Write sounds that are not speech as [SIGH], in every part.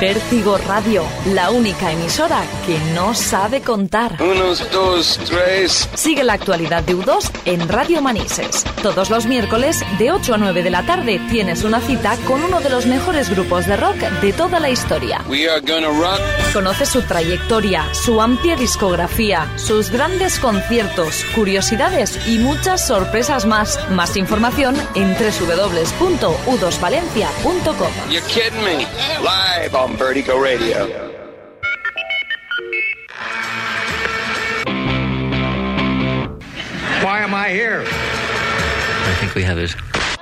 Vértigo Radio, la única emisora que no sabe contar. Unos, dos, tres. Sigue la actualidad de U2 en Radio Manises. Todos los miércoles, de 8 a 9 de la tarde, tienes una cita con uno de los mejores grupos de rock de toda la historia. We are gonna rock. Conoce su trayectoria, su amplia discografía, sus grandes conciertos, curiosidades y muchas sorpresas más. Más información en www.u2valencia.com. You're kidding me. Live on Vertigo Radio. Why am I here? I think we have it.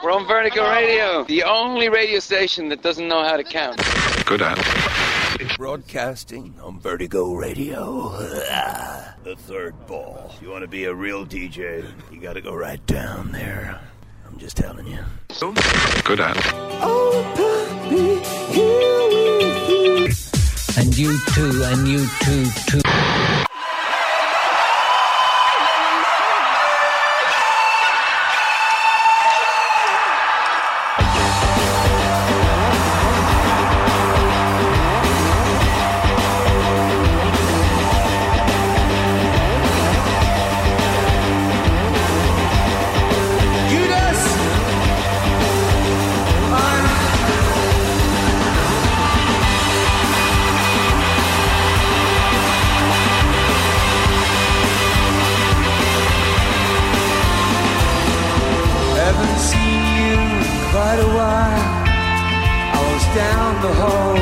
We're on Vertigo Radio, the only radio station that doesn't know how to count. Good at. Broadcasting on Vertigo Radio. Ah, the third ball. You want to be a real DJ, you got to go right down there. I'm just telling you. Good at. And you too, and you too, too. The hall,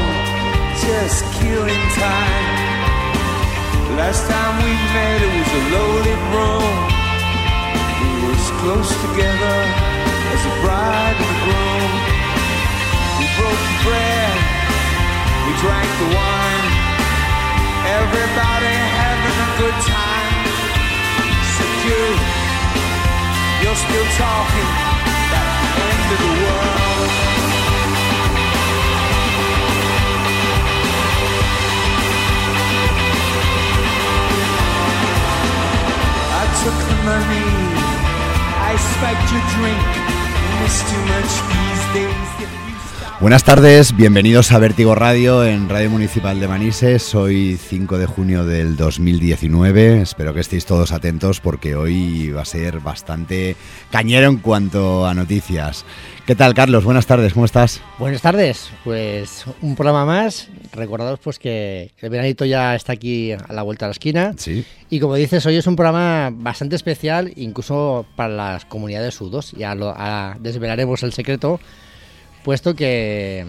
just killing time. Last time we met, it was a loaded room. We were as close together as a bride and a groom. We broke the bread, we drank the wine. Everybody having a good time. Except you. You're still talking about the end of the world. Took the money, I spiked your drink. You miss too much these days. If you stop- Buenas tardes, bienvenidos a Vértigo Radio en Radio Municipal de Manises. Hoy 5 de junio del 2019. Espero que estéis todos atentos porque hoy va a ser bastante cañero en cuanto a noticias. ¿Qué tal, Carlos? Buenas tardes, ¿cómo estás? Buenas tardes, pues un programa más. Recordados pues que el veranito ya está aquí a la vuelta de la esquina. Sí. Y como dices, hoy es un programa bastante especial, incluso para las comunidades sudos. Ya lo ah, desvelaremos el secreto, puesto que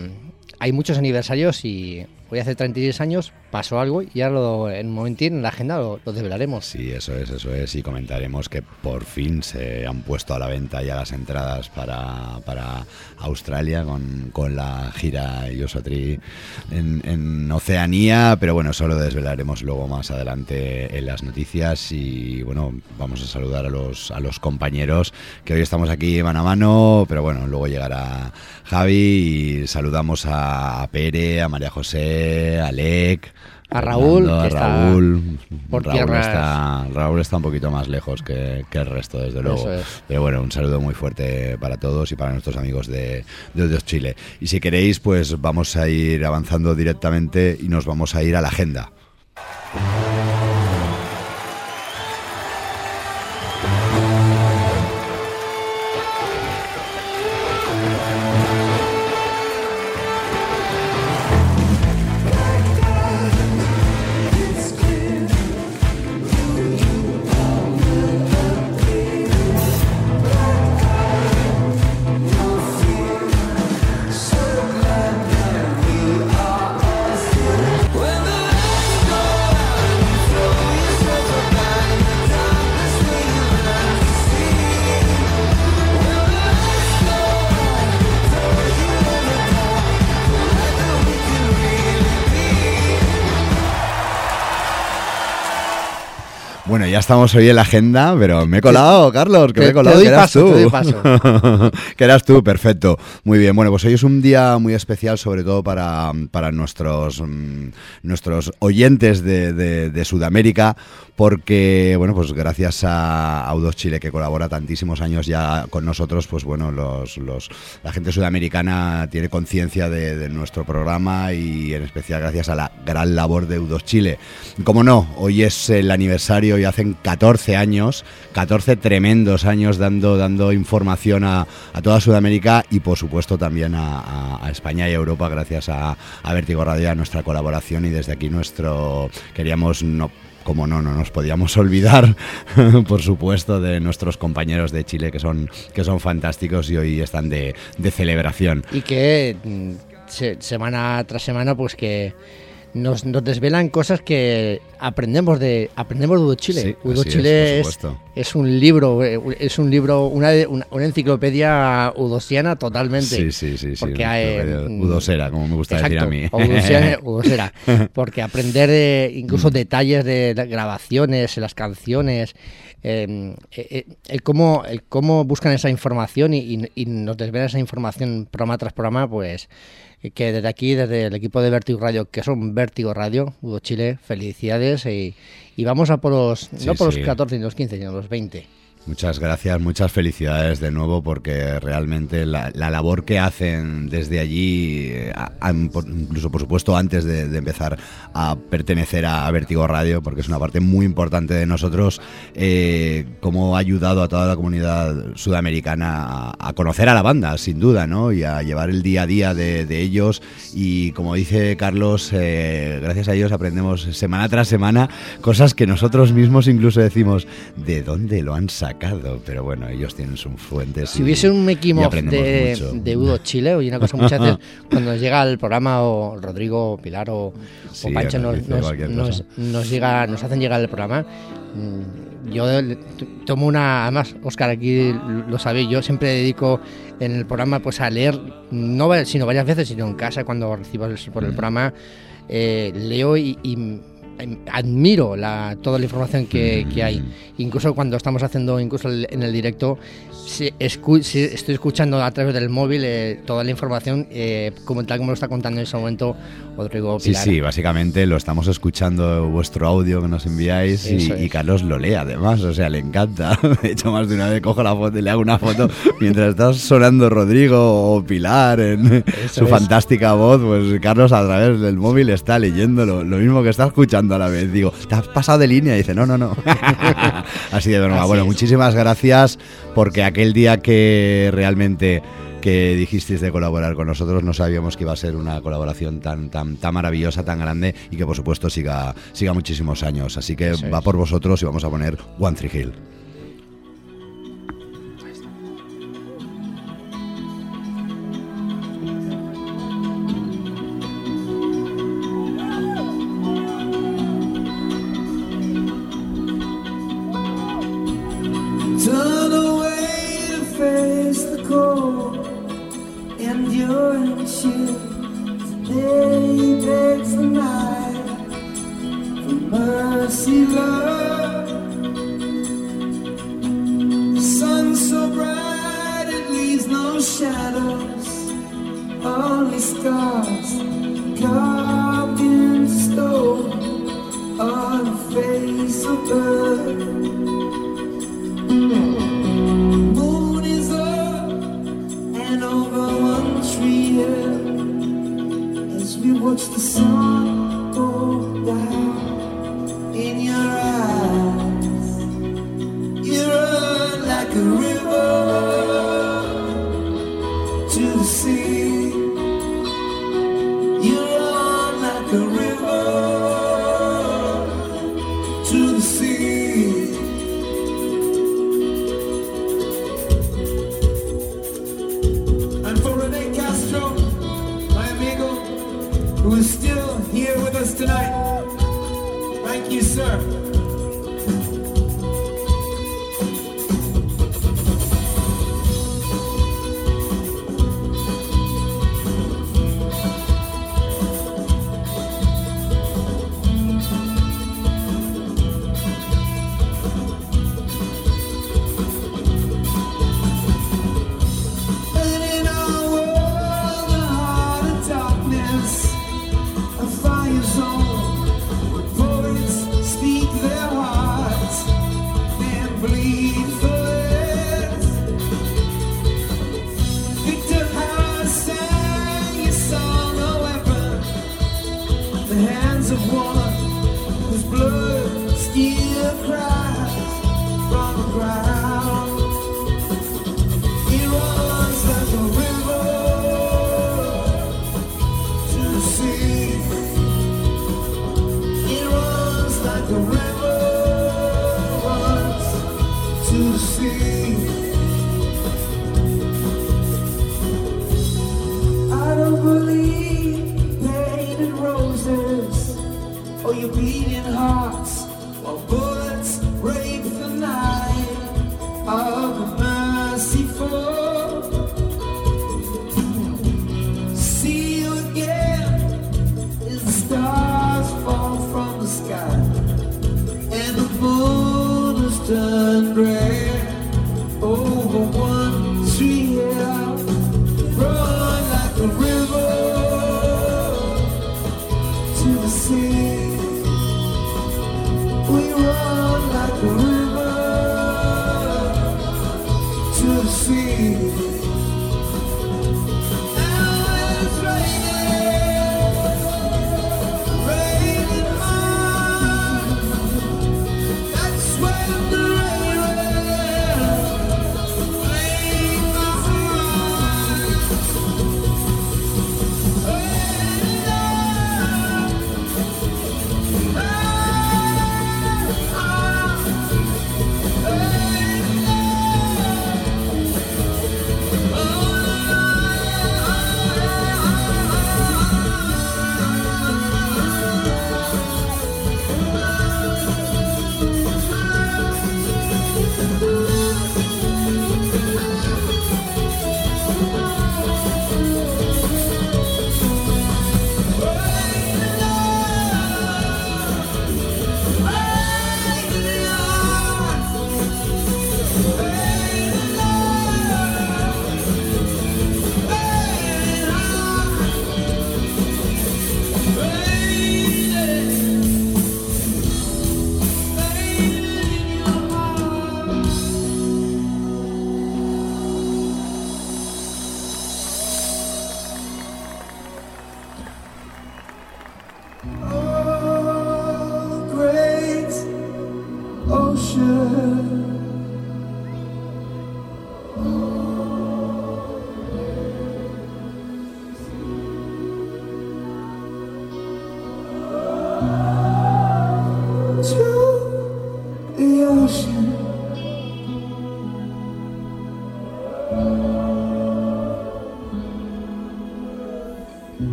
hay muchos aniversarios y hoy hace 36 años pasó algo y ya lo, en un momentín en la agenda lo, desvelaremos. Sí, eso es, eso es. Y comentaremos que por fin se han puesto a la venta ya las entradas para, para Australia con, con la gira Yosotri en, en Oceanía. Pero bueno, eso lo desvelaremos luego más adelante en las noticias. Y bueno, vamos a saludar a los, a los compañeros que hoy estamos aquí mano a mano. Pero bueno, luego llegará Javi y saludamos a Pere, a María José, Alec. A Raúl, Fernando, que a está Raúl. por Raúl tierras. está, Raúl está un poquito más lejos que, que el resto, desde luego. Es. Pero bueno, un saludo muy fuerte para todos y para nuestros amigos de, de Chile. Y si queréis, pues vamos a ir avanzando directamente y nos vamos a ir a la agenda. Estamos hoy en la agenda, pero me he colado, Carlos, que me he colado, te doy que eras paso, tú. te doy paso. [LAUGHS] que eras tú, perfecto. Muy bien, bueno, pues hoy es un día muy especial, sobre todo para, para nuestros, mm, nuestros oyentes de, de- de Sudamérica, porque, bueno, pues gracias a Audos Chile, que colabora tantísimos años ya con nosotros, pues bueno, los, los, la gente sudamericana tiene conciencia de, de nuestro programa y en especial gracias a la gran labor de Audos Chile. Como no, hoy es el aniversario y hacen 14 años, 14 tremendos años dando, dando información a, a toda Sudamérica y por supuesto también a, a- España y Europa gracias a, a Vértigo Radio, a nuestra colaboración y desde aquí nuestro queríamos no como no, no nos podíamos [LAUGHS] olvidar, por supuesto, de nuestros compañeros de Chile que son, que son fantásticos y hoy están de, de celebración. y que mm, se- semana tras semana pues que nos, nos desvelan cosas que aprendemos de aprendemos de Udo Chile. Sí, Udo es, Chile es, supuesto. es un libro, eh, es un libro, una, una, una enciclopedia udosiana totalmente. Sí, sí, sí, sí. Porque una hay, udosera, como me gusta decir a mí. Exacto, udosiana- [LAUGHS] udosera. porque aprender de, Mm. incluso detalles de, de grabaciones, las canciones, eh, eh, el, cómo, el cómo buscan esa información y, y- y nos desvelan esa información programa tras programa, pues eh, que desde aquí, desde el equipo de Vértigo Radio, que son Vértigo Radio, Udo Chile, felicidades y, y vamos a por los, Sí, no por sí. los 14 ni los 15, sino los 20. Muchas gracias, muchas felicidades de nuevo porque realmente la, la labor que hacen desde allí, eh, incluso por supuesto antes de, empezar a pertenecer a, Vértigo Radio, porque es una parte muy importante de nosotros, eh, cómo ha ayudado a toda la comunidad sudamericana a, conocer a la banda, sin duda, ¿no? Y a llevar el día a día de, de ellos. Y como dice Carlos, eh, gracias a ellos aprendemos semana tras semana cosas que nosotros mismos incluso decimos, ¿de dónde lo han sacado? Pero bueno, ellos tienen sus fuentes. Si y- hubiese un making of de, de Udo [LAUGHS] Chile, oye, una cosa muchas veces [LAUGHS] cuando nos llega al programa o Rodrigo, o Pilar o, o Sí, Pancho nos nos, nos, nos- llega, nos hacen llegar el programa, mm, yo tomo una, además Oscar aquí lo sabe, yo siempre dedico en el programa pues a leer, no sino varias veces, sino en casa cuando recibo el, por el Mm. programa, eh, leo y, y, admiro la, toda la información que, que hay. Mm. Incluso cuando estamos haciendo, incluso en el directo, si, escu- si estoy escuchando a través del móvil eh, toda la información, eh, como tal como lo está contando en ese momento Rodrigo Sí, Pilar. sí, básicamente lo estamos escuchando vuestro audio que nos enviáis y, Carlos lo lee además, o sea, le encanta. [LAUGHS] De hecho, más de una vez cojo la foto y le hago una foto mientras está sonando Rodrigo o Pilar en Eso su es. fantástica voz, pues Carlos a través del móvil está leyéndolo, lo mismo que está escuchando a la vez. Digo, ¿te has pasado de línea? Y dice, no, no, no. [LAUGHS] Así de broma. Así Bueno, es. muchísimas gracias porque aquel día que realmente que dijisteis de colaborar con nosotros, no sabíamos que iba a ser una colaboración tan tan tan maravillosa, tan grande y que por supuesto siga siga muchísimos años. Así que Eso va es. por vosotros y vamos a poner One Tree Hill.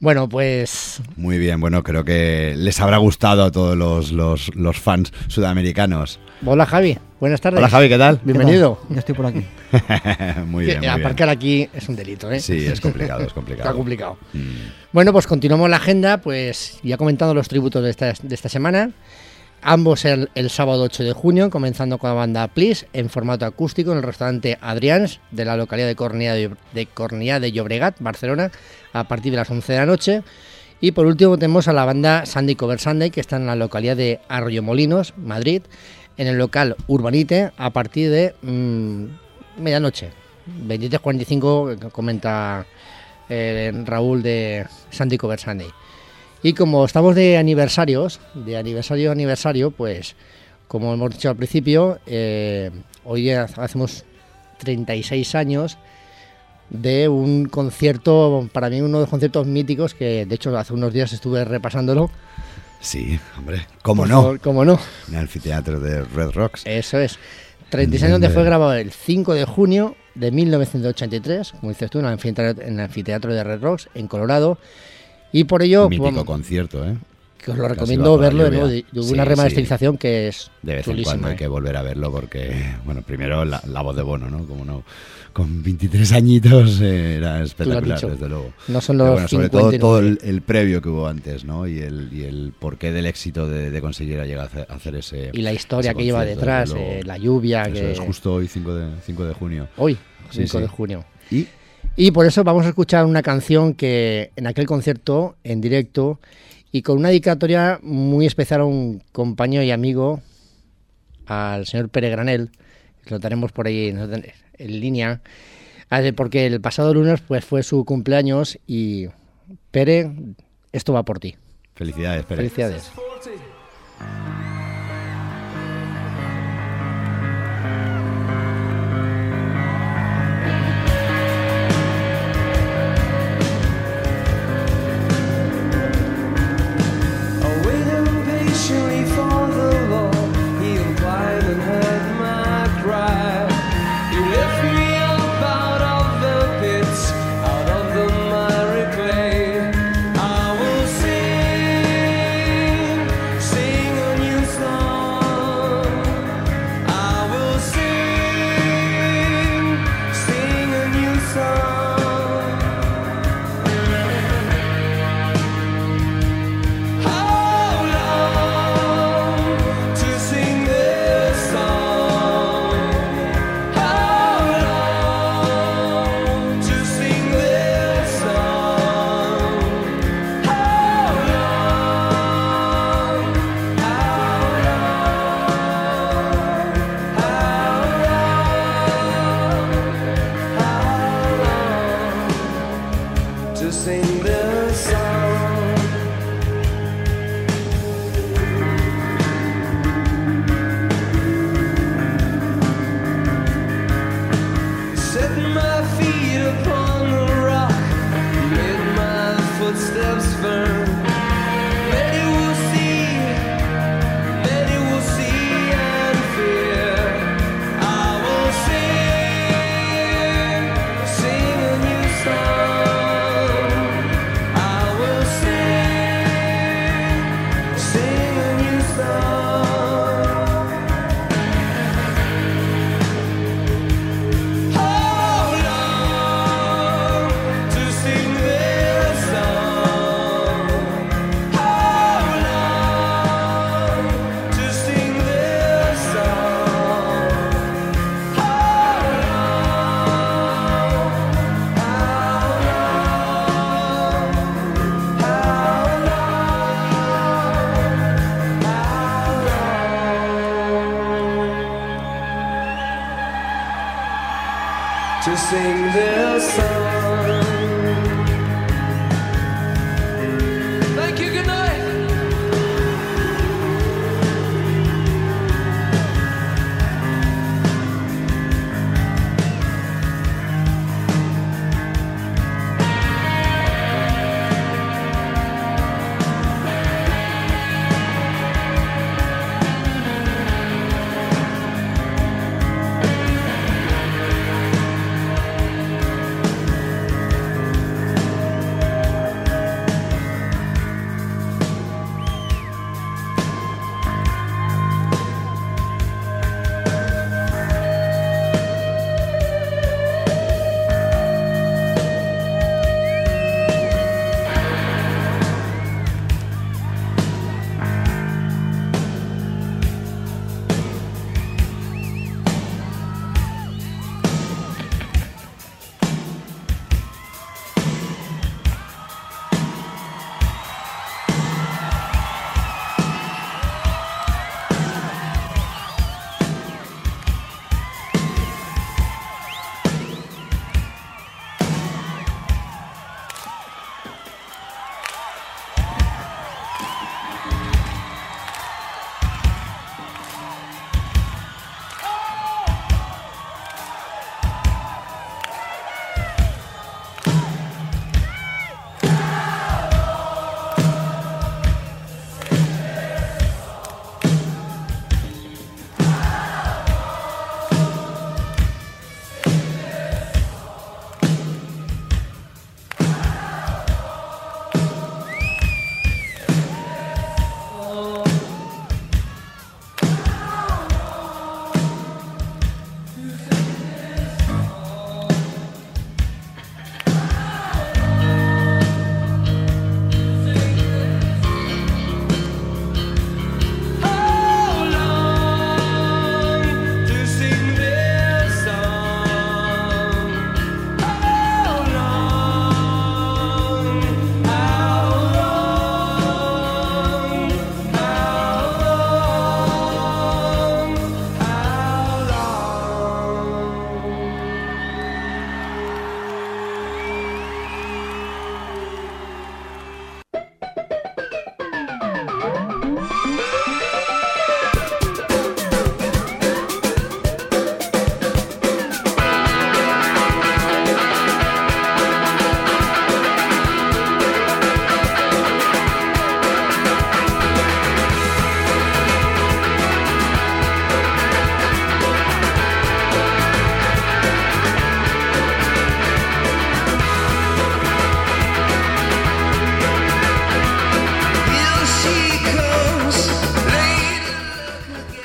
Bueno, pues Muy bien, bueno, creo que les habrá gustado a todos los, los, los fans sudamericanos. hola Javi, buenas tardes. Hola Javi, ¿qué tal? Bienvenido. Ya estoy por aquí. [LAUGHS] muy bien, muy bien. aparcar aquí es un delito, ¿eh? Sí, es complicado, es [LAUGHS] complicado. Está complicado. Mm. Bueno, pues continuamos la agenda, pues ya comentando los tributos de esta, de esta semana. Ambos el, sábado 8 de junio, comenzando con la banda Please en formato acústico en el restaurante Adrians de la localidad de Cornellà de, de, Llobregat, Barcelona, a partir de las 11 de la noche. Y por último tenemos a la banda Sandy Cover Sunday, que está en la localidad de Arroyomolinos, Madrid, en el local Urbanite, a partir de mm, medianoche. 23.45 comenta eh, Raúl de Sandy Cover Sunday. Y como estamos de aniversarios, de aniversario a aniversario, pues como hemos dicho al principio, eh, hoy hacemos 36 años de un concierto, para mí uno de los conciertos míticos, que de hecho hace unos días estuve repasándolo. Sí, hombre, ¿cómo no? ¿Cómo no? En el anfiteatro de Red Rocks. Eso es. 36 años donde fue grabado el 5 de junio de 1983, como dices tú, en el anfiteatro de Red Rocks, en Colorado. Y por ello, Mítico bueno, concierto, ¿eh? que os lo recomiendo verlo de nuevo. de Sí, una sí. remasterización que es De vez en cuando hay ¿eh? que volver a verlo porque, bueno, primero la, la voz de Bono, ¿no? Como no, con 23 añitos eh, era espectacular, desde luego. No son Pero los bueno, sobre 59. todo, todo el, el previo que hubo antes, ¿no? Y el, y el porqué del éxito de, de conseguir llegar a hacer, ese. Y la historia que lleva detrás, eh, la lluvia, Eso que es justo hoy, 5 de, 5 de junio. hoy, Sí, 5 sí. de junio. Y Y por eso vamos a escuchar una canción que en aquel concierto, en directo, y con una dedicatoria muy especial a un compañero y amigo, al señor Pere Granel, Lo tenemos por ahí en, línea. Ah, Porque el pasado lunes pues, fue su cumpleaños y Pere, esto va por ti. Felicidades, Pere. Felicidades.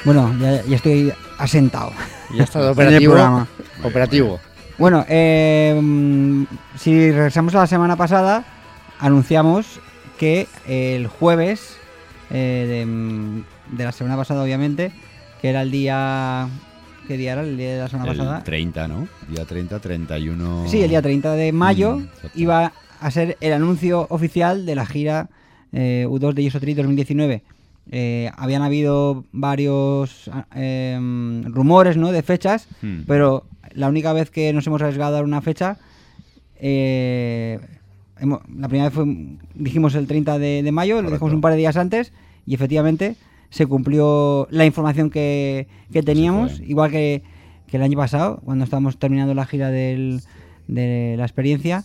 Bueno, ya, ya estoy asentado. Ya está [LAUGHS] operativo. programa. Operativo. Bueno, eh, si regresamos a la semana pasada, anunciamos que el jueves eh, de, de la semana pasada, obviamente, que era el día... ¿Qué día era el día de la semana El pasada? 30, ¿no? Día 30, 31. Sí, el día 30 de mayo Mm, iba a ser el anuncio oficial de la gira eh, U2 de Yosotri 2019. Eh, habían habido varios em, rumores ¿no? de fechas, Hmm. pero la única vez que nos hemos arriesgado a dar una fecha, eh, hemo- la primera vez fue, dijimos el 30 de, de mayo, lo dijimos un par de días antes y efectivamente se cumplió la información que, que teníamos, igual que, que el año pasado, cuando estábamos terminando la gira del- de la experiencia,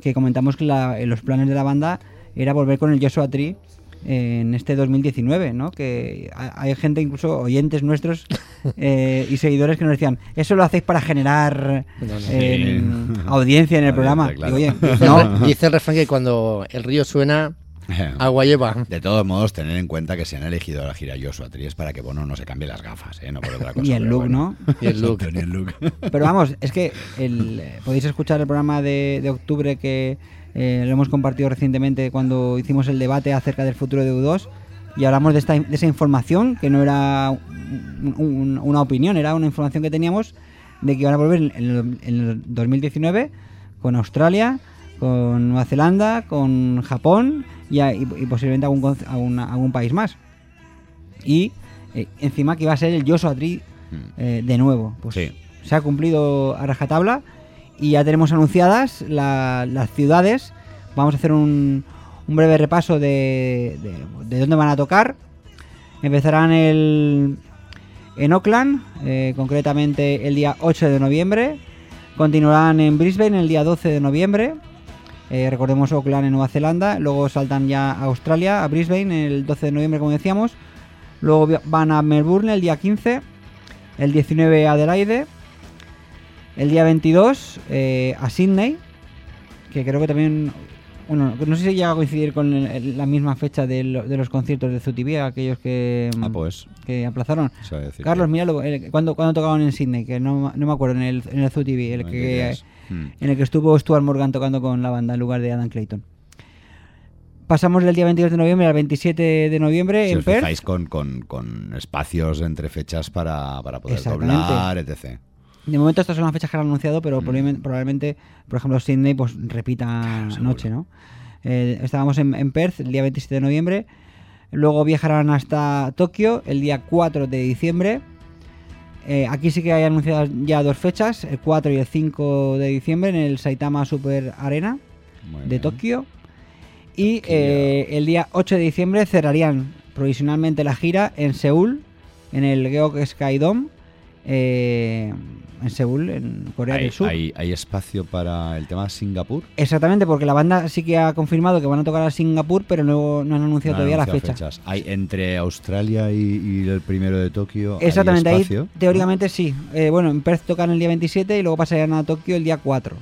que comentamos que la- los planes de la banda era volver con el Joshua Tree en este 2019, ¿no? Que ha- hay gente, incluso oyentes nuestros [LAUGHS] eh, y seguidores que nos decían, eso lo hacéis para generar No, no. eh, Sí. [LAUGHS] audiencia en el programa. claro. Digo, oye, [LAUGHS] Dice, no, el, dice el refrán que cuando el río suena, agua lleva. De todos modos, tener en cuenta que se han elegido la gira Joshua Tree es para que Bono no se cambie las gafas, ¿eh? No por otra cosa. y el look, bueno. ¿no? Y el look. Ni el look. Pero vamos, es que el, eh, podéis escuchar el programa de, de octubre que eh, lo hemos compartido recientemente cuando hicimos el debate acerca del futuro de U2 y hablamos de, esta, de esa información que no era un- un- una opinión, era una información que teníamos de que iban a volver en, el- en el 2019 con Australia, con Nueva Zelanda, con Japón y, a- y- y posiblemente algún, algún, algún país más. Y eh, encima que iba a ser el Joshua Tree eh, de nuevo. Pues Sí. se ha cumplido a rajatabla y ya tenemos anunciadas la- las ciudades. Vamos a hacer un, breve repaso de, de- de dónde van a tocar. Empezarán en Auckland, eh, concretamente el día 8 de noviembre. Continuarán en Brisbane el día 12 de noviembre. Eh, recordemos Auckland en Nueva Zelanda. Luego saltan ya a Australia, a Brisbane el 12 de noviembre, como decíamos. Luego van a Melbourne el día 15. El 19 a Adelaide. El día 22 eh, a Sydney. Que creo que también. Bueno, no sé si llega a coincidir con el- la misma fecha de, lo- de los conciertos de ZUTV, aquellos que, Ah, pues. que aplazaron. Carlos, míralo. el- ¿cuándo, cuándo tocaban en Sydney? Que no, no me acuerdo, en el, en el ZUTV, el que, 93. Hmm. en el que estuvo Stuart Morgan tocando con la banda en lugar de Adam Clayton. Pasamos del día 22 de noviembre al 27 de noviembre Si en os Perth. fijáis con, con, con espacios entre fechas para, para poder doblar, etc. De momento estas son las fechas que han anunciado, pero Mm. probablemente, probablemente, por ejemplo, Sydney pues repita seguro. noche, ¿no? Eh, estábamos en, en Perth el día 27 de noviembre. Luego viajarán hasta Tokio el día 4 de diciembre. Eh, aquí sí que hay anunciadas ya dos fechas, el 4 y el 5 de diciembre en el Saitama Super Arena Muy de bien. Tokio. Y eh, el día 8 de diciembre cerrarían provisionalmente la gira en Seúl, en el Geok Sky Dome, eh, en Seúl, en Corea ¿Hay, del Sur. hay- hay espacio para el tema Singapur? Exactamente, porque la banda sí que ha confirmado que van a tocar a Singapur, pero no, no han anunciado No todavía la anunciado fecha. fechas. Hay entre Australia y, y el primero de Tokio. hay Exactamente, ahí espacio, teóricamente sí. Eh, bueno, en Perth tocan el día 27 y luego pasarían a Tokio el día 4.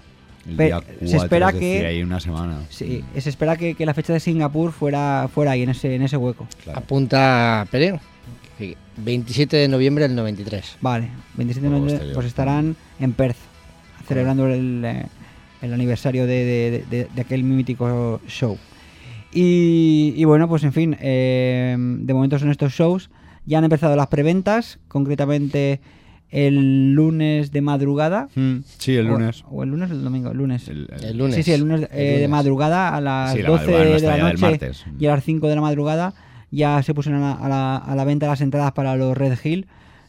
El día se 4, espera es decir, que- hay una semana. Sí, se espera que, que la fecha de Singapur fuera, fuera ahí, en ese, en ese hueco. Claro. Apunta Pere. Que 27 de noviembre del 93. Vale, 27 de noviembre, pues estarán en Perth, celebrando el, eh, el aniversario de, de- de- de aquel mítico show. Y, y bueno, pues en fin, eh, de momento son estos shows. Ya han empezado las preventas, concretamente el lunes de madrugada. Mm, sí, el lunes. O, el lunes o el domingo, el lunes. El- el- El lunes. Sí, sí, el lunes, El eh, de madrugada a las Sí, la 12 madrugada de la del noche martes. y a las 5 de la madrugada ya se pusieron a, a la, a la venta las entradas para los Red Hill.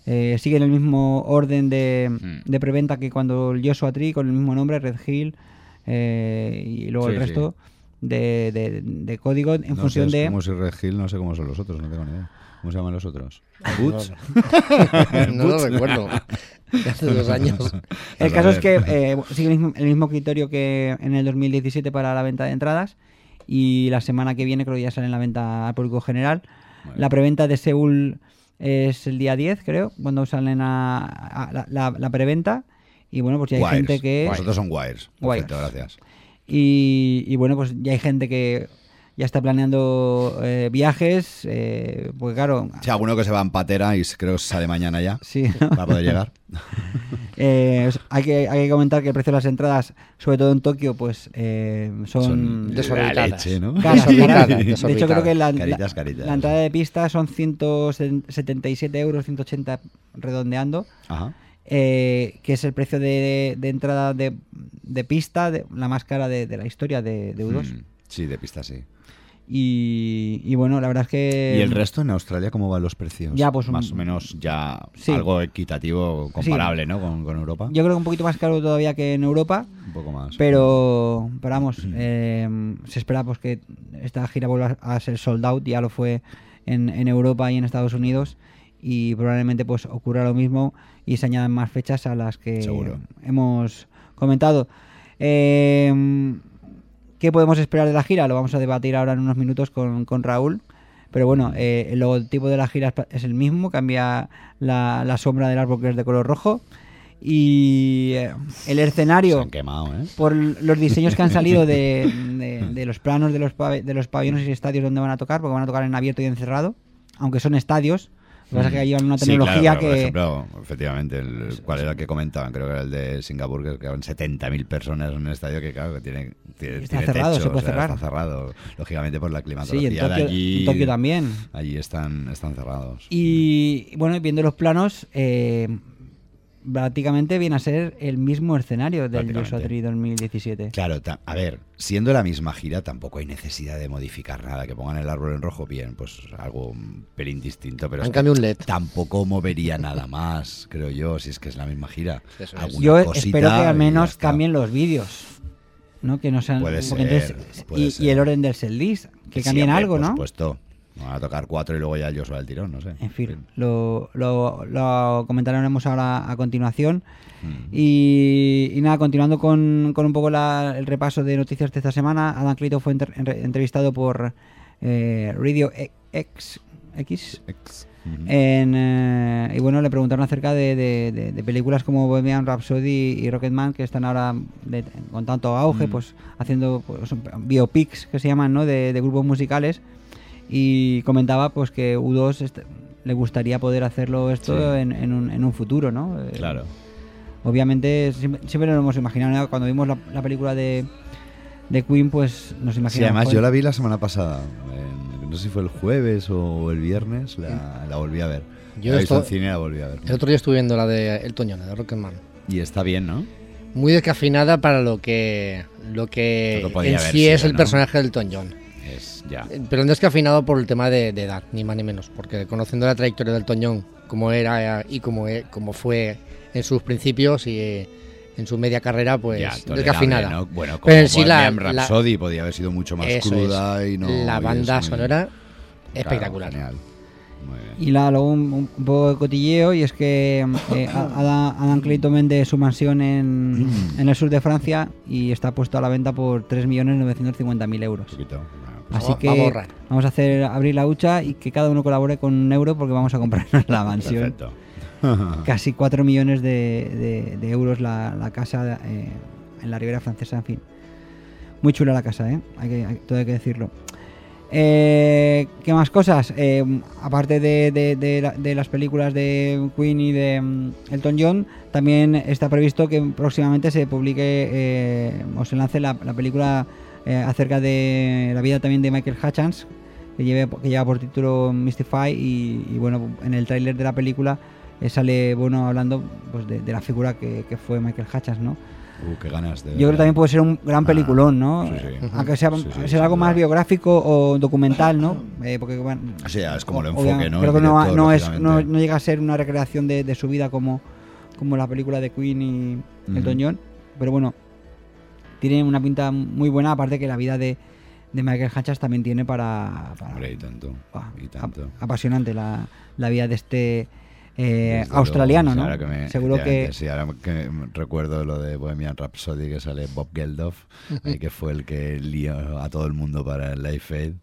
Eh, siguen el mismo orden de, Mm. de preventa que cuando el Joshua Tree, con el mismo nombre, Red Hill, eh, y luego Sí, el sí. resto de, de- de código en no función sé, de... como si Red Hill, no sé cómo son los otros, no tengo ni idea. ¿Cómo se llaman los otros? [LAUGHS] ¿Boots? no lo recuerdo. [LAUGHS] Hace dos años. El caso es que eh, sigue el mismo, el mismo criterio que en el 2017 para la venta de entradas y la semana que viene creo que ya sale en la venta al público general. La preventa de Seúl es el día 10, creo, cuando salen a, a la, la- la preventa. Y bueno, pues ya hay Wires. gente que... Vosotros son wires. Wires. Perfecto, gracias. Y, y bueno, pues ya hay gente que, ya está planeando eh, viajes, eh, porque claro, Sí, alguno que se va en patera y creo que sale mañana ya sí, para poder llegar. [LAUGHS] Eh, hay, que, hay que comentar que el precio de las entradas, sobre todo en Tokio, pues eh, son... Son desorbitadas. leche, ¿no? caras, Desorbitadas, caras. [LAUGHS] De hecho, creo que la, la- Caritas, caritas. la entrada de pista son 177 euros, 180 redondeando, Ajá. eh, que es el precio de, de entrada de, de pista, de- la más cara de, de la historia de, de U2. Mm, Sí, de pista sí. Y, y bueno, la verdad es que... ¿Y el resto en Australia cómo van los precios? Ya, pues, Más un- o menos ya Sí. algo equitativo, comparable, ¿no? Con, con Europa. Yo creo que un poquito más caro todavía que en Europa. Un poco más. Pero, pero vamos, eh, se espera pues que esta gira vuelva a ser sold out, ya lo fue en, en Europa y en Estados Unidos y probablemente pues ocurra lo mismo y se añadan más fechas a las que Seguro. hemos comentado. Eh, ¿Qué podemos esperar de la gira? Lo vamos a debatir ahora en unos minutos con, con Raúl. Pero bueno, eh, el logotipo de la gira es el mismo, cambia la, la sombra del árbol que es de color rojo. Y eh, el escenario, quemado, ¿eh? por los diseños que han salido de, [LAUGHS] de- de los planos de los, de los pabellones y estadios donde van a tocar, porque van a tocar en abierto y encerrado, aunque son estadios. Lo que pasa es que llevan una Sí, tecnología claro, pero, que... Por ejemplo, efectivamente, el, ¿cuál era el que comentaban? Creo que era el de Singapur, que quedaban 70.000 personas en un estadio que, claro, que tiene, tiene, Está tiene cerrado, techo, se puede o sea, cerrar. Está cerrado, lógicamente, por la climatología sí, en de Tokio, allí. en Tokio también. Allí están, están cerrados. Y bueno, viendo los planos, eh, prácticamente viene a ser el mismo escenario del Tree 2017. Claro, a ver, siendo la misma gira, tampoco hay necesidad de modificar nada. Que pongan el árbol en rojo, bien, pues algo un pelín distinto, pero es que un LED. tampoco movería nada más, creo yo, si es que es la misma gira. Es. Alguna Yo cosita espero que al menos cambien los vídeos. ¿no? Que no sean. Puede ser, entonces- puede y, el orden del setlist. Que cambien algo, por ¿no? supuesto. Van a tocar cuatro y luego ya yo al tirón, no sé. En fin, lo, lo, lo comentaremos ahora a continuación. Mm. Y, y nada, continuando con, con un poco la- el repaso de noticias de esta semana, Adam Clayton fue enter- entrevistado por eh, Radio X, X. Ujú. en, eh, y bueno, le preguntaron acerca de, de- de- de películas como Bohemian Rhapsody y Rocketman que están ahora de- con tanto auge, Mm. pues haciendo pues, biopics que se llaman, ¿no? De, de grupos musicales y comentaba pues que U2 est- le gustaría poder hacerlo esto Sí. en, en un, en un futuro, ¿no? Eh, Claro. Obviamente siempre, siempre nos lo hemos imaginado, ¿no? cuando vimos la, la película de, de Queen, pues nos Sí, imaginamos. además joder, yo la vi la semana pasada. en- no sé si fue el jueves o el viernes, la, la volví a ver. Yo la he visto en esto- cine y la volví a ver. El otro día estuve viendo la de John, la de Rocketman. Y está bien, ¿no? Muy descafinada para lo que lo que Lo que en sí es el ¿no? personaje de Elton John. Es ya. Eh, Pero descafinado por el tema de, de edad, ni más ni menos. Porque conociendo la trayectoria del John, como era eh, y como, e- como fue en sus principios y eh, en su media carrera, pues ya, tolerable, descafinada. ¿no? Bueno, como Pero en sí la- Bohemian la- Rhapsody podía haber sido mucho más cruda es. y no. la banda es muy- sonora Claro, espectacular. genial. Muy bien. Y nada, luego un, un poco de cotilleo y es que eh, [COUGHS] Adam, Adam Clayton vende su mansión en, en el sur de Francia y está puesto a la venta por 3.950.000 euros. Un poquito. Así que vamos a ahorrar. vamos a hacer abrir la hucha y que cada uno colabore con un euro porque vamos a comprar la mansión. perfecto. [LAUGHS] Casi 4 millones de, de- de euros la, la casa eh, en la Ribera Francesa, en fin. Muy chula la casa, ¿eh? Hay que, hay- todo hay que decirlo. Eh, ¿Qué más cosas? Eh, aparte de, de- de la- de las películas de Queen y de mm, Elton John, también está previsto que próximamente se publique eh, o se lance la, la película eh, acerca de la vida también de Michael Hutchins, que, lleve, que lleva por título Mystify y, y bueno, en el tráiler de la película eh, sale bueno hablando pues, de, de la figura que, que fue Michael Hutchins, ¿no? Uh, qué ganas de. Yo creo que también puede ser un gran Ah, peliculón, ¿no? sí, sí. Aunque sea, Sí, algo más biográfico o documental, ¿no? Eh, porque bueno, O sea, es como obvia- enfoque, ¿no? Creo El que no, director, no es, no, no llega a ser una recreación de, de su vida como, como la película de Queen y Ujú. Elton John. Pero bueno, tiene una pinta muy buena, aparte que la vida de, de Michael Hutchins también tiene para... para- Hombre, y tanto. Y tanto. ap- apasionante la, la vida de este eh, australiano, luego, ¿no? que me- Seguro que... Sí, ahora que recuerdo lo de Bohemian Rhapsody que sale Bob Geldof, ahí [LAUGHS] que fue el que lió a todo el mundo para el Life Aid.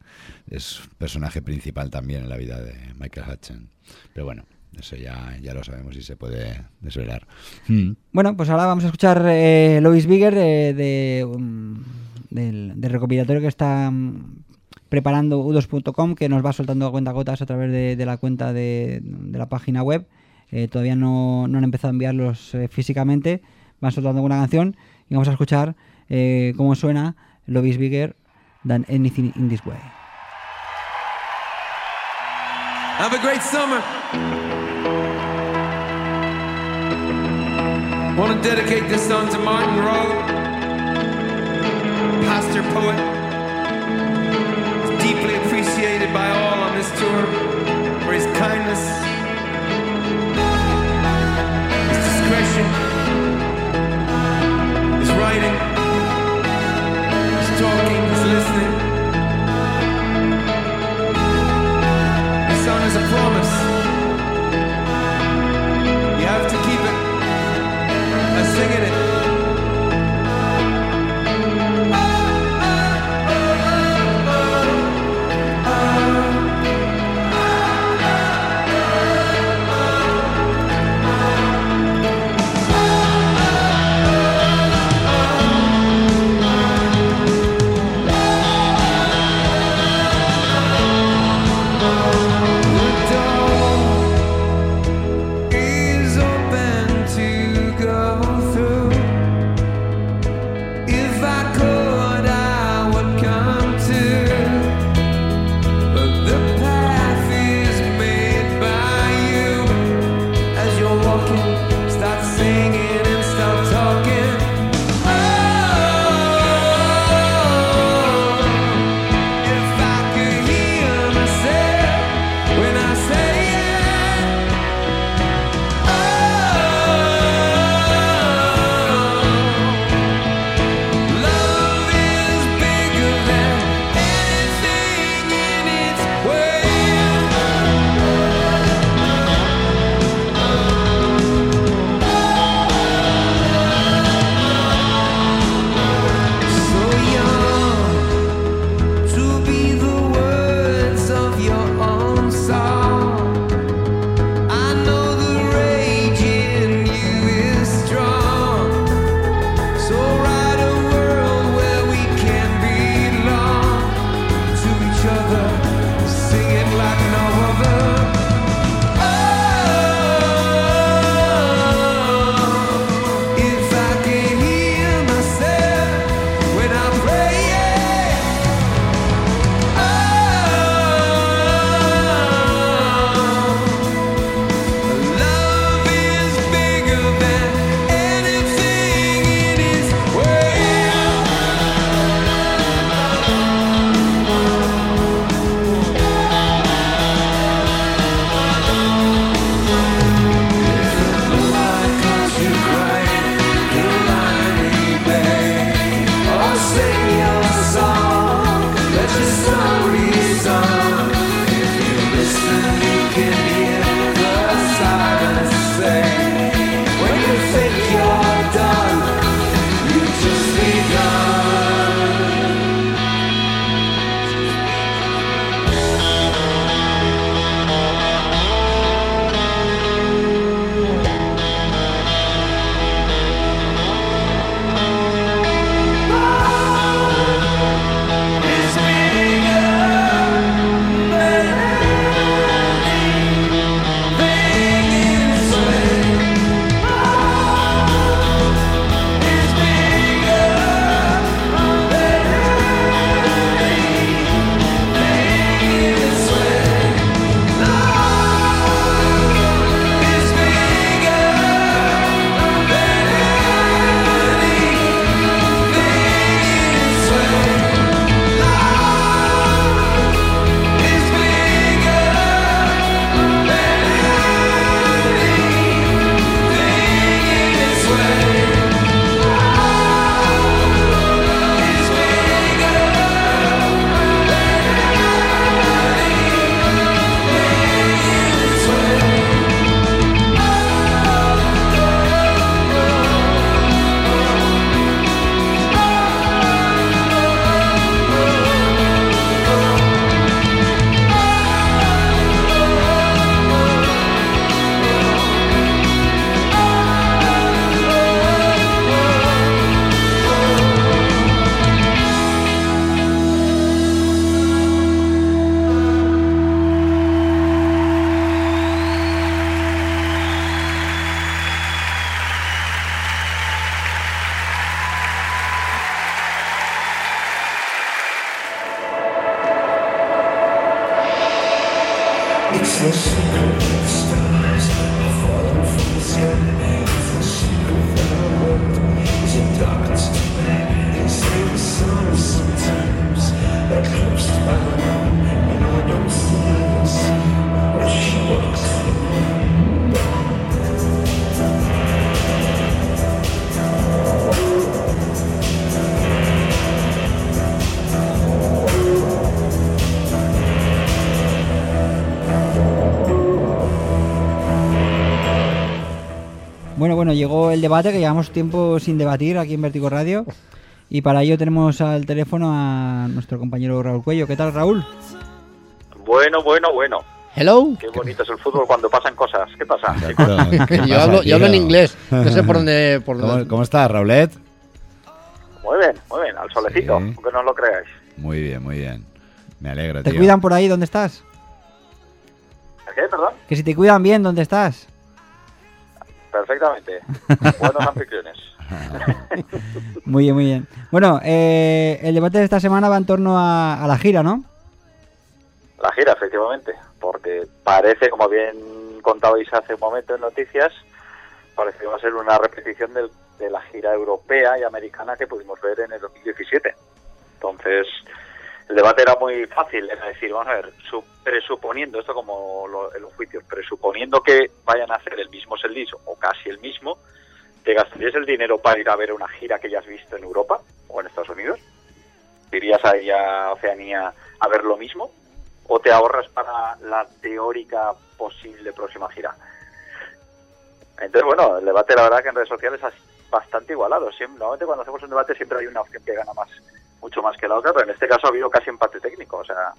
Es personaje principal también en la vida de Michael Hutchins. Pero bueno, eso ya, ya lo sabemos y se puede desvelar. Mm. Bueno, pues ahora vamos a escuchar eh, Lois Bigger eh, de, um, del, recopilatorio que está mm, preparando u2.com que nos va soltando a cuenta gotas a través de, la cuenta de, la página web. Eh, todavía no, no han empezado a enviarlos eh, físicamente, van soltando una canción y vamos a escuchar eh, cómo suena Love is Bigger Than Anything in This Way. Have a great summer. Want to dedicate this song to Martin Rowe, pastor poet. Deeply appreciated by all on this tour for his kindness, his discretion, his writing, Bueno, bueno, llegó el debate que llevamos tiempo sin debatir aquí en Vértigo Radio. [LAUGHS] Y para ello tenemos al teléfono a nuestro compañero Raúl Cuello. ¿Qué tal, Raúl? Bueno, bueno, bueno. Hello. Qué bonito es el fútbol cuando pasan cosas. ¿Qué pasa? yo, hablo, yo hablo en inglés. No sé por dónde. Por ¿Cómo, dónde- cómo estás, Raulet? Muy bien, muy bien. Al solecito, Sí. aunque no os lo creáis. Muy bien, muy bien. Me alegro, ¿Te tío. cuidan por ahí donde estás? ¿El qué, perdón? Que si te cuidan bien, ¿dónde estás? Perfectamente. [LAUGHS] Buenos anfitriones. [LAUGHS] Muy bien, muy bien. Bueno, eh, el debate de esta semana va en torno a, a la gira, ¿no? La gira, efectivamente. Porque parece, como bien contabais hace un momento en noticias, parece que va a ser una repetición del- de la gira europea y americana que pudimos ver en el 2017. Entonces, el debate era muy fácil, era decir, vamos a ver, su- presuponiendo, esto como lo- en los juicios, presuponiendo que vayan a hacer el mismo servicio o casi el mismo, ¿te gastarías el dinero para ir a ver una gira que ya has visto en Europa o en Estados Unidos? ¿Irías ahí a Oceanía a ver lo mismo? ¿O te ahorras para la teórica posible próxima gira? Entonces, bueno, el debate, la verdad, que en redes sociales es bastante igualado. Siempre, normalmente cuando hacemos un debate siempre hay una opción que gana más, mucho más que la otra, pero en este caso ha habido casi empate técnico. O sea,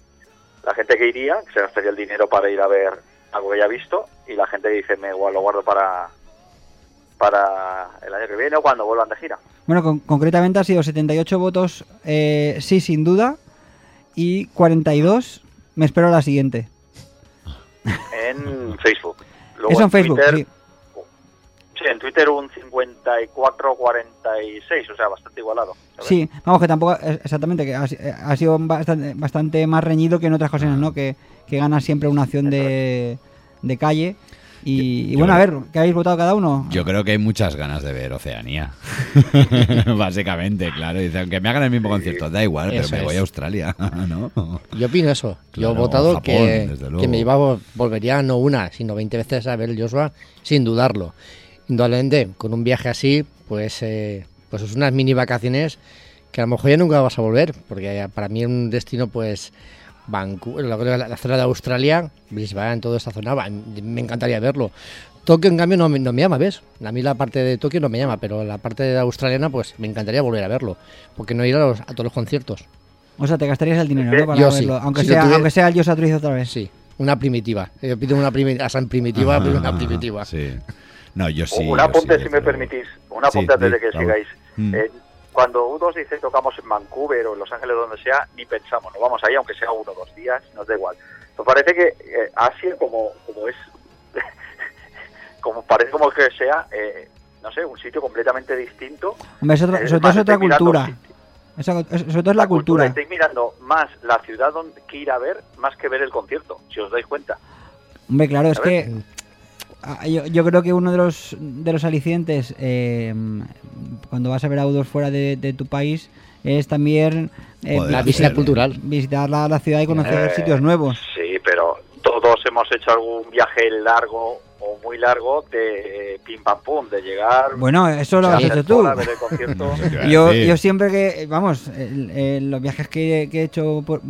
la gente que iría, que se gastaría el dinero para ir a ver algo que ya ha visto, y la gente que dice, me igual lo guardo para, para el año que viene o cuando vuelvan de gira. Bueno, con- concretamente ha sido 78 votos sí, sin duda, y 42 me espero la siguiente. En Facebook. Luego Eso en Facebook, Twitter, sí. En Twitter un 54-46, o sea, bastante igualado. ¿sabes? Sí, vamos, que tampoco, exactamente, que ha, eh, ha sido bastante, bastante más reñido que en otras ocasiones, ¿no? Que, que gana siempre una acción de, de calle. Y, bueno, a ver, ¿qué habéis votado cada uno? Yo creo que hay muchas ganas de ver Oceanía. [LAUGHS] Básicamente, claro. Dice, aunque me hagan el mismo concierto, da igual, pero Eso me voy a Australia, [LAUGHS] ¿no? Yo opino eso. Yo he votado Japón, que, desde que luego. me iba volvería no una, sino 20 veces a ver el Joshua, sin dudarlo. Indudablemente, con un viaje así, pues, eh, pues es unas mini vacaciones que a lo mejor ya nunca vas a volver, porque para mí es un destino, pues, Vancouver, la, la- la zona de Australia, Brisbane, toda esta zona, va, me encantaría verlo. Tokio, en cambio, no, me- no me llama, ¿ves? A mí la parte de Tokio no me llama, pero la parte australiana, pues me encantaría volver a verlo, porque no ir a, los- a todos los conciertos. O sea, te gastarías el dinero, ¿no? Para Yo sí. verlo, aunque, Si sea, tuviera- aunque sea el Yo Satriz otra vez. Sí, una primitiva. Yo pido una primitiva, a San Primitiva, Ajá, pero una primitiva. Sí. No, yo sí. un apunte, sí, si me luego. permitís. Un Sí, apunte antes de que sigáis. Mm. Eh, cuando U2 dice tocamos en Vancouver o en Los Ángeles, donde sea, ni pensamos, no vamos ahí, aunque sea uno o dos días, nos da igual. Me parece que eh, Asia, como, como es, [LAUGHS] como parece como que sea, eh, no sé, un sitio completamente distinto. Hombre, es otra- Eh, sobre todo más, es otra cultura. Esa- es- sobre todo es la, cultura. Estoy mirando más la ciudad donde que ir a ver, más que ver el concierto, si os dais cuenta. Hombre, claro, es que ah, yo, yo creo que uno de los de los alicientes eh, cuando vas a ver a U2 fuera de, de tu país es también eh, La visita cultural. visitar la, la ciudad y conocer Eh, sitios nuevos. Sí, pero todos hemos hecho algún viaje largo o muy largo de eh, pim pam pum, de llegar. Bueno, eso lo a has hecho tú. [LAUGHS] Yo, yo siempre que, vamos, el- el- los viajes que, que he hecho por-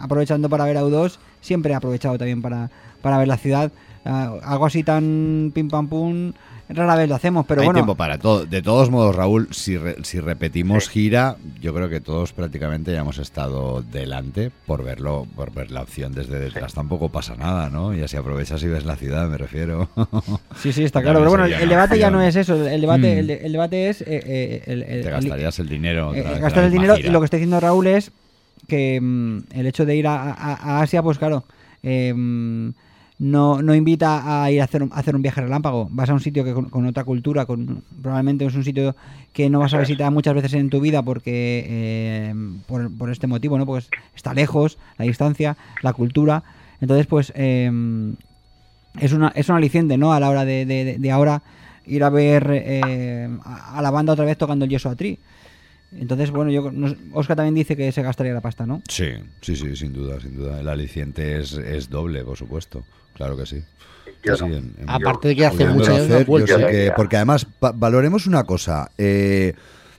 aprovechando para ver a U2, siempre he aprovechado también para, para ver la ciudad. Ah, algo así tan pim pam pum, rara vez lo hacemos, pero Hay bueno. tiempo para todo. De todos modos, Raúl, si, re- si repetimos gira, yo creo que todos prácticamente ya hemos estado delante por verlo, por ver la opción desde detrás. Tampoco pasa nada, ¿no? Y así aprovechas y ves la ciudad, me refiero. [LAUGHS] Sí, sí, está claro. Pero bueno, el debate ya no es eso. El debate, Mm. el, el debate es. eh, eh, el, el- Te gastarías el dinero. eh, vez, gastar el dinero. gira. Y lo que está diciendo Raúl es que mm, el hecho de ir a, a- a Asia, pues claro. eh, mm, no, no invita a ir a hacer, un, a hacer un viaje relámpago. Vas a un sitio que con, con otra cultura, con probablemente es un sitio que no vas a visitar muchas veces en tu vida porque eh, por, por este motivo, ¿no? Pues está lejos, la distancia, la cultura. Entonces, pues eh, es, una, es un aliciente, ¿no? A la hora de, de- de- ahora ir a ver eh, a, a la banda otra vez tocando el Joshua Tree. Entonces, bueno, yo no- Oscar también dice que se gastaría la pasta, ¿no? Sí, sí, sí, sin duda, sin duda. El aliciente es, es doble, por supuesto. Claro que sí. Yo Sí, no. en- en- Aparte de que hace que- sé. porque además, va- valoremos una cosa. eh,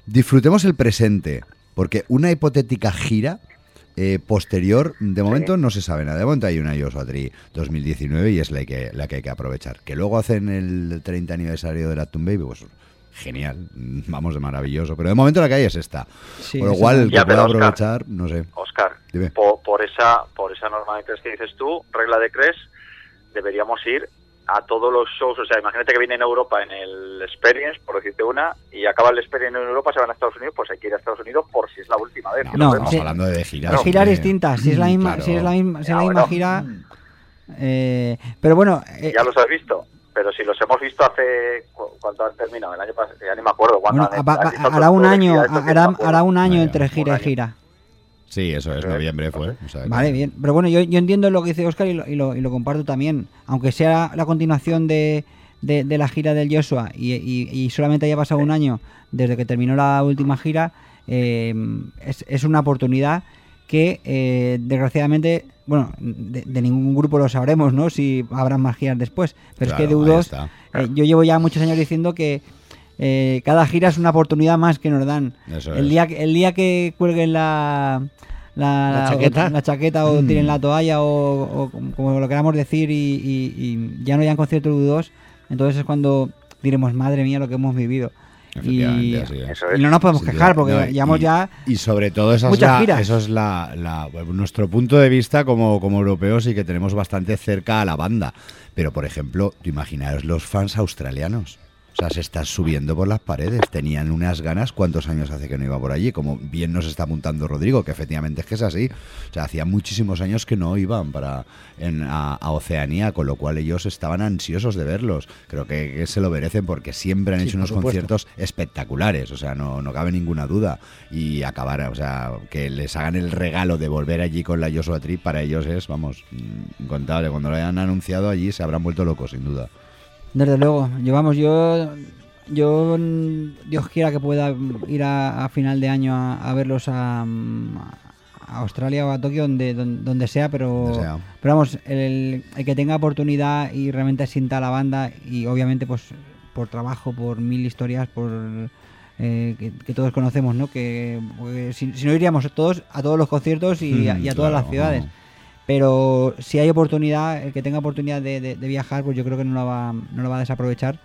disfrutemos el presente. Porque una hipotética gira eh, posterior, de momento no se sabe nada. De momento hay una Joshua Tree 2019 y es la que, la que hay que aprovechar. Que luego hacen el 30 aniversario de la Tomb Baby, pues genial. [LAUGHS] Vamos, de maravilloso. Pero de momento la que hay es esta. Sí, Por lo cual, el que pueda aprovechar, no sé. Oscar, Dime. por, por esa por esa norma de CRES que dices tú, regla de CRES, deberíamos ir a todos los shows. O sea, imagínate que viene en Europa en el Experience, por decirte una, y acaba el Experience en Europa, se van a Estados Unidos, pues hay que ir a Estados Unidos por si es la última vez. No, estamos sí. hablando de giras hombre. distintas, si es la misma, Claro. si es la misma, si es la Ya, misma bueno. gira. eh, pero bueno, eh, Ya los has visto. Pero si los hemos visto hace... cu- ¿Cuánto han terminado? El año pasado, ya ni me acuerdo. ¿cuándo bueno, han- hará un año, hará, hará un año entre gira y gira. Sí, eso es, noviembre fue. o sea que- Vale, bien. Pero bueno, yo, yo entiendo lo que dice Oscar y lo, y lo, y lo comparto también. Aunque sea la continuación de, de, de la gira del Joshua y, y- y solamente haya pasado un año desde que terminó la última gira, eh, es, es una oportunidad que eh, desgraciadamente, bueno, de, de ningún grupo lo sabremos, ¿no? Si habrá más giras después. Pero es que de ahí U2, está. eh, yo llevo ya muchos años diciendo que eh, cada gira es una oportunidad más que nos dan. Eso el, es. día, que- el día que cuelguen la, la, La chaqueta. o- la chaqueta o Mm. tiren la toalla o, o como- como lo queramos decir y, y- y ya no hayan concierto de U2, entonces es cuando diremos, madre mía, lo que hemos vivido. Y, Efectivamente, así es. Y no nos podemos Sin quejar porque No, y- llevamos ya... Y sobre todo esa es muchas la- giras. eso es la, la- nuestro punto de vista como, como europeos y que tenemos bastante cerca a la banda. Pero, por ejemplo, tú imaginaros los fans australianos. O sea, se está subiendo por las paredes. Tenían unas ganas. ¿Cuántos años hace que no iba por allí? Como bien nos está apuntando Rodrigo, que efectivamente es que es así. O sea, hacía muchísimos años que no iban para en, a, a Oceanía, con lo cual ellos estaban ansiosos de verlos. Creo que, que se lo merecen porque siempre han Sí, hecho unos conciertos espectaculares, o sea, no, no cabe ninguna duda. Y acabar, o sea, que les hagan el regalo de volver allí con la Joshua Tree, para ellos es, vamos, incontable. Cuando lo hayan anunciado allí se habrán vuelto locos, sin duda. Desde luego, llevamos yo, yo Dios quiera que pueda ir a, a final de año a, a verlos a, a Australia o a Tokio, donde, donde, donde sea, pero, Donde sea. pero vamos, el, el que tenga oportunidad y realmente sienta la banda y obviamente pues por trabajo, por mil historias, por eh, que, que todos conocemos, ¿no? Que porque si, si no iríamos todos a todos los conciertos y, a, y a todas Claro, las ciudades. no. Pero si hay oportunidad, el que tenga oportunidad de, de- de viajar, pues yo creo que no la, va, no la va a desaprovechar.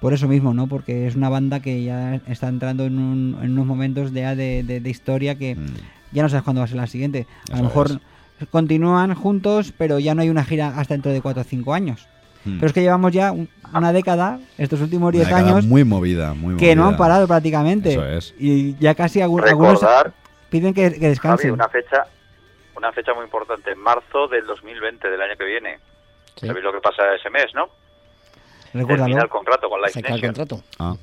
Por eso mismo, ¿no? Porque es una banda que ya está entrando en, un- en unos momentos de, de, de- de historia que Mm. ya no sabes cuándo va a ser la siguiente. A Eso lo mejor es. continúan juntos, pero ya no hay una gira hasta dentro de 4 o 5 años. Mm. Pero es que llevamos ya un- una década, estos últimos 10 Una década años, muy movida, muy que no movida. han parado prácticamente. Eso es. Y ya casi algunos Recordar, piden que, que Javi, descansen. una fecha una fecha muy importante, en marzo del 2020, del año que viene. Sí. ¿Sabéis lo que pasa ese mes, no? Recuérdalo. Termina el contrato con Live Se el contrato. Ah,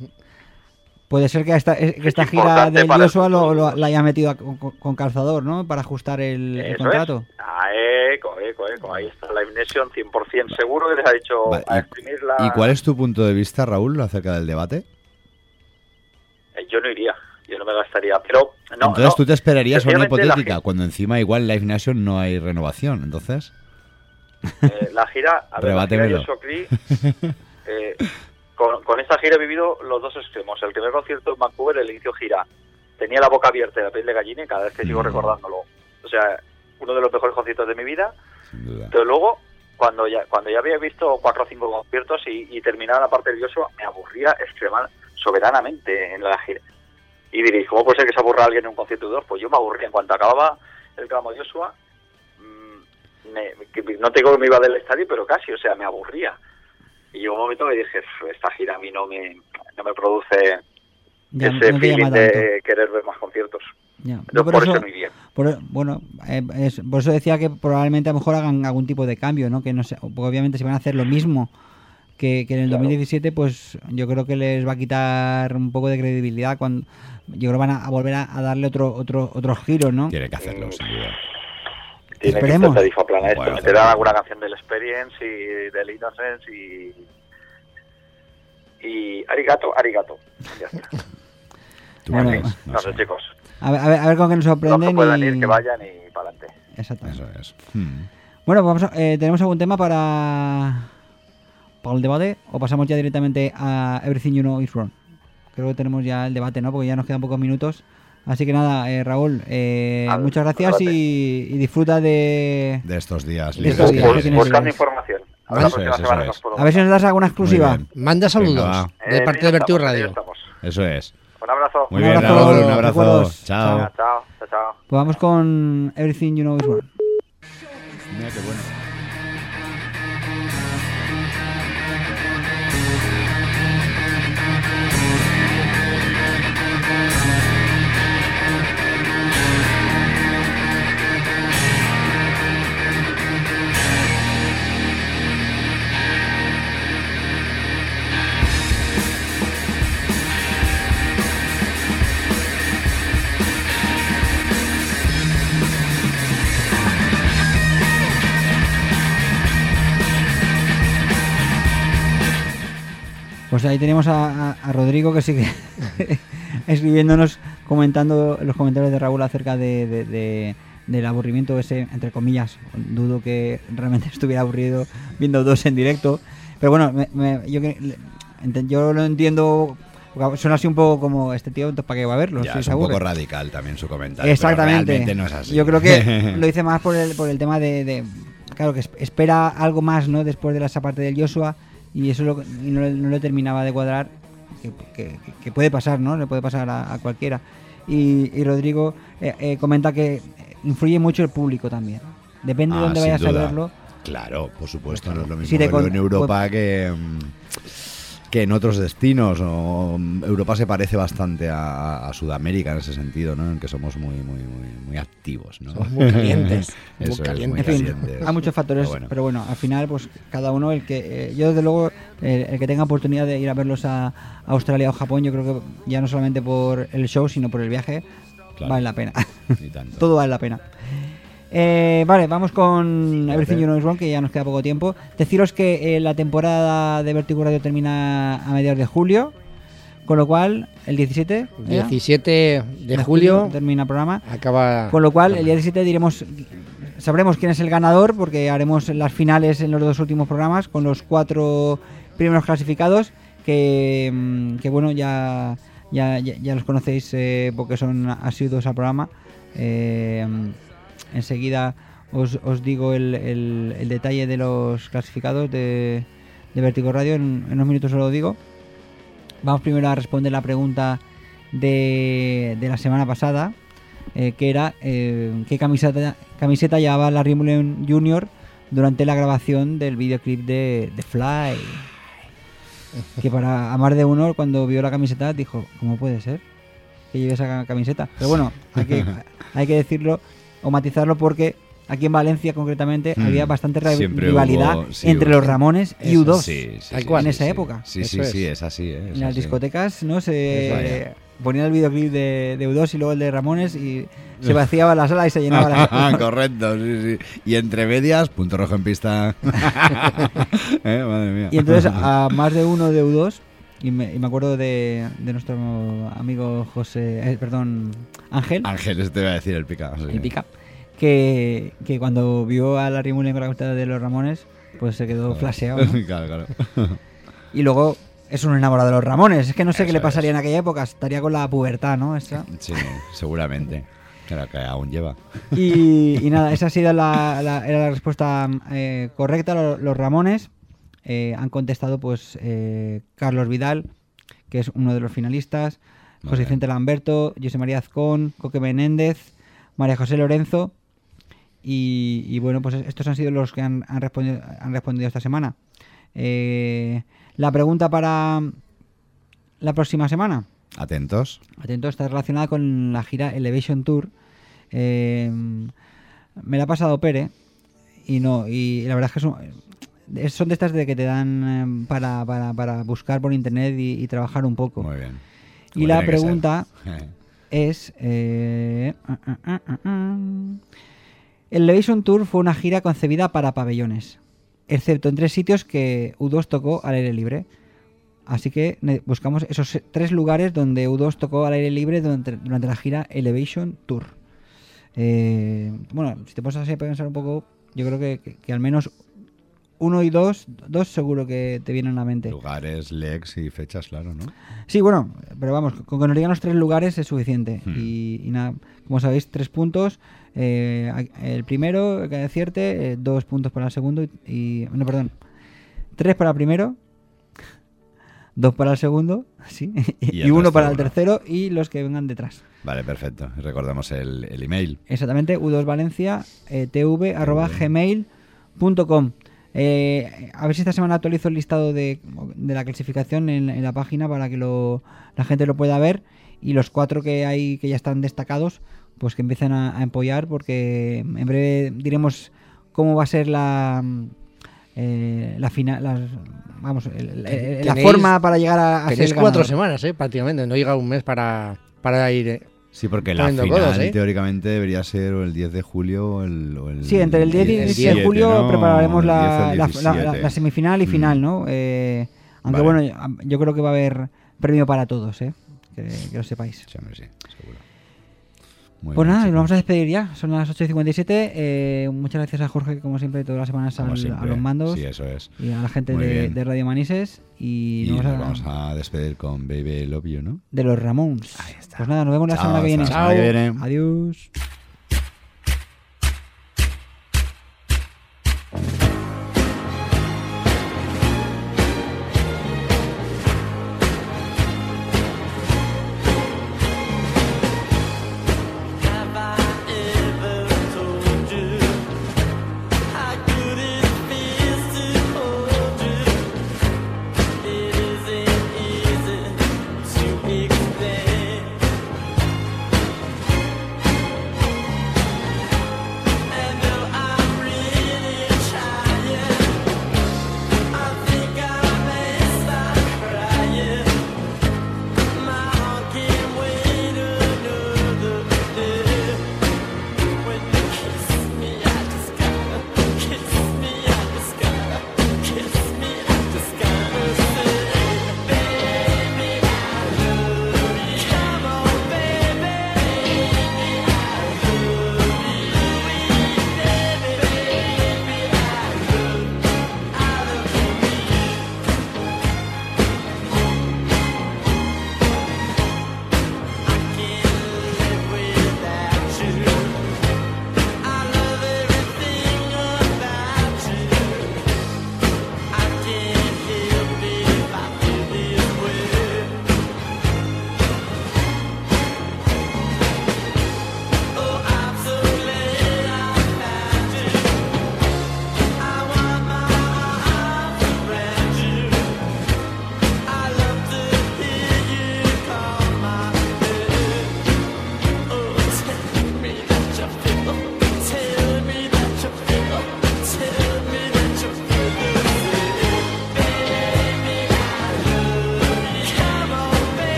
Puede ser que esta, que esta Es gira del el Joshua lo, la haya metido con, con calzador, ¿no? Para ajustar el, contrato. es. Ah, eco, eco, eco. Ahí está Live Nation 100% seguro que les ha dicho Vale, a y- la... ¿Y cuál es tu punto de vista, Raúl, acerca del debate? Eh, Yo no iría, me gastaría. Pero, no, entonces no. tú te esperarías una hipotética, cuando encima igual Live Nation no hay renovación, entonces... Eh, la gira, a ver, la gira eh, con, con esta gira he vivido los dos extremos. El primer concierto en Vancouver, el inicio gira, tenía la boca abierta y la piel de gallina y cada vez que sigo recordándolo. O sea, uno de los mejores conciertos de mi vida. Pero luego, cuando ya cuando ya había visto cuatro o cinco conciertos y, y terminaba la parte del Joshua, me aburría extremadamente, soberanamente en la gira. Y diréis, ¿cómo puede ser que se aburra alguien en un concierto de dos? Pues yo me aburría. En cuanto acababa el clamo de Joshua, mm, me- no te digo que me iba del estadio, pero casi, o sea, me aburría. Y llegó un momento que dije, "Pf, esta gira a mí no me, no me produce Ya, ese no feeling de querer ver más conciertos. Ya. Yo por, eso, por- bueno, eh, es- por eso decía que probablemente a lo mejor hagan algún tipo de cambio, ¿no? Que no sé, porque obviamente si van a hacer lo mismo que, que en el Claro. 2017, pues yo creo que les va a quitar un poco de credibilidad cuando yo creo que van a, a volver a, a darle otro otro otro giro, ¿no? Tiene que hacerlo, sin duda. Tiene Esperemos. que tarifa plana esto. Bueno, Meterán alguna canción del Experience y del Innocence y. Y. Arigato, arigato. Ya está. Bueno, no, no sé, chicos. A ver, a ver, a ver con qué nos sorprenden. que puedan y- ir, que vayan y para adelante. Exacto. Eso es. Hmm. Bueno, pues vamos a- eh, ¿tenemos algún tema para, para el debate? ¿O pasamos ya directamente a Everything You Know Is Wrong? Creo que tenemos ya el debate, ¿no? Porque ya nos quedan pocos minutos. Así que nada, eh, Raúl, eh, Al muchas gracias y, y disfruta de... De estos días. De estos días, tienes buscando información. A ver Eso es, eso es. A ver si nos das alguna exclusiva. Manda saludos Venga, de Eh, parte ahí de ahí Radio. Eso es. Un abrazo. Muy Un bien, abrazo, Raúl. Un abrazo. Chao. Venga, chao, chao, chao. Pues vamos con Everything You Know Is Wrong. Mira qué bueno. Pues ahí tenemos a, a- a Rodrigo que sigue [LAUGHS] escribiéndonos, comentando los comentarios de Raúl acerca de, de- de- del aburrimiento ese, entre comillas. Dudo que realmente [LAUGHS] estuviera aburrido viendo dos en directo. Pero bueno, me- me- yo, yo lo entiendo. Suena así un poco como este tío, entonces ¿para qué va a verlo? Ya, Si es un poco radical también su comentario. Exactamente. no es así. Yo creo que [LAUGHS] lo hice más por el, por el tema de, de- Claro, que es- espera algo más, ¿no? Después de esa parte del Joshua y eso lo, y no, le- no le terminaba de cuadrar. Que, que- que puede pasar, ¿no? Le puede pasar a, a cualquiera. Y, y Rodrigo eh, eh, comenta que influye mucho el público también. Depende de Ah, dónde vayas a verlo. Claro, por supuesto, no es lo mismo Si verlo con- en Europa que, que en otros destinos. O, Europa se parece bastante a, a Sudamérica en ese sentido, ¿no? En que somos muy, muy, muy, muy activos, ¿no? Somos muy calientes, [LAUGHS] muy Eso es, calientes. muy En fin, calientes. hay muchos factores, Pero pero bueno. al final, pues cada uno, el que eh, yo desde luego, eh, el que tenga oportunidad de ir a verlos a, a Australia o Japón, yo creo que ya no solamente por el show, sino por el viaje, Claro. vale la pena. [LAUGHS] Todo vale la pena. Eh, vale, vamos con Everything You Know Is Wrong, que ya nos queda poco tiempo. Deciros que eh, la temporada de Vertigo Radio termina a mediados de julio, con lo cual, el 17 ¿ya? 17 de julio termina el programa. acaba. Con lo cual, el día 17 diremos, sabremos quién es el ganador, porque haremos las finales en los dos últimos programas con los cuatro primeros clasificados, que, mm, que bueno, ya, ya, ya, ya los conocéis eh, porque son asiduos al programa. Eh, enseguida os, os digo el, el- el detalle de los clasificados de, de Vertigo Radio, en, en unos minutos os lo digo. Vamos primero a responder la pregunta de, de la semana pasada, eh, que era eh, qué camiseta, camiseta llevaba Larry Mullen Jr. durante la grabación del videoclip de, de Fly. Que para a más de uno cuando vio la camiseta dijo, ¿cómo puede ser que lleve esa ca- camiseta? Pero bueno, hay que, [LAUGHS] hay que decirlo o matizarlo porque aquí en Valencia concretamente Mm, había bastante siempre rivalidad hubo- sí, entre hubo- los Ramones y Eso, U2 Sí, sí, en esa sí. época. Sí, sí, es. sí, es así. eh, es en las así. discotecas no se ponía el videoclip de, de U2 y luego el de Ramones y se [LAUGHS] vaciaba la sala y se llenaba la sala. Correcto, sí, sí. Y entre medias, punto rojo en pista. [LAUGHS] [LAUGHS] Eh, Madre mía. Y entonces a más de uno de U2, y me, y me acuerdo de, de nuestro amigo José, eh, perdón, Ángel, Ángeles te iba a decir el pica. sí. el pica, que, que cuando vio a Larry Mullen con la camiseta de los Ramones, pues se quedó flasheado. ¿no? [LAUGHS] claro, claro. Y luego es un enamorado de los Ramones. Es que no sé qué le pasaría es. en aquella época. Estaría con la pubertad, ¿no? Esa. Sí, seguramente. Claro que aún lleva. Y, y nada, esa ha sido la, la- era la respuesta eh, correcta. Lo- Los, Ramones eh, han contestado, pues, eh, Carlos Vidal, que es uno de los finalistas, José. Vicente Lamberto, José María Azcón, Coque Menéndez, María José Lorenzo. Y, y bueno, pues estos han sido los que han, han respondido, han respondido esta semana. Eh, la pregunta para la próxima semana. Atentos. Atento, está relacionada con la gira Elevation Tour. Eh, me la ha pasado Pere y no, y la verdad es que son, es- son de estas de que te dan eh, para, para, para buscar por internet y, y trabajar un poco. Muy bien. Y la pregunta [LAUGHS] es... eh, ah, ah, ah. El Elevation Tour fue una gira concebida para pabellones, excepto en tres sitios que U2 tocó al aire libre. Así que buscamos esos tres lugares donde U2 tocó al aire libre durante, durante la gira Elevation Tour. Eh, bueno, si te pones así a pensar un poco, yo creo que, que- que al menos uno y dos, dos seguro que te vienen a la mente. Lugares, legs y fechas, claro, ¿no? Sí, bueno, pero vamos, con que nos digan los tres lugares es suficiente. Hmm. Y, y nada, como sabéis, tres puntos. eh, el primero que acierte, eh, dos puntos para el segundo y, y- No, perdón. Tres para el primero, dos para el segundo, [LAUGHS] sí, Y uno para el tercero y los que vengan detrás. Vale, perfecto. Recordamos el, el email. Exactamente, u2valencia eh, tv arroba gmail.com. Eh, a ver si esta semana actualizo el listado de, de la clasificación en, en la página para que lo, la gente lo pueda ver. Y los cuatro que hay que ya están destacados, pues que empiecen a, a empollar porque en breve diremos cómo va a ser la... eh, la final, las- vamos, el- el- la forma para llegar a, a Tenéis cuatro semanas, ¿eh? Prácticamente. No llega un mes para, para ir. Sí, porque la final codos, ¿eh? teóricamente debería ser o el 10 de julio o el, o el Sí, entre el 10 y el 16 de 17, julio ¿no? prepararemos El 10 o la, el la- la- 17. la semifinal y Mm. final, ¿no? Eh, aunque Vale. bueno, yo, yo creo que va a haber premio para todos, ¿eh? Que, que lo sepáis. Sí, hombre, sí, seguro. Muy Pues bien, nada, nos vamos a despedir ya. Son las 8 y 57. Eh, muchas gracias a Jorge, como siempre, todas las semanas al- a los mandos. Sí, eso es. Y a la gente de, Radio Manises. Y, Y nos nos vamos a- vamos a despedir con Baby Love You, ¿no? de los Ramones. Pues nada, nos vemos la Chao, semana que hasta viene. la semana que viene. Adiós.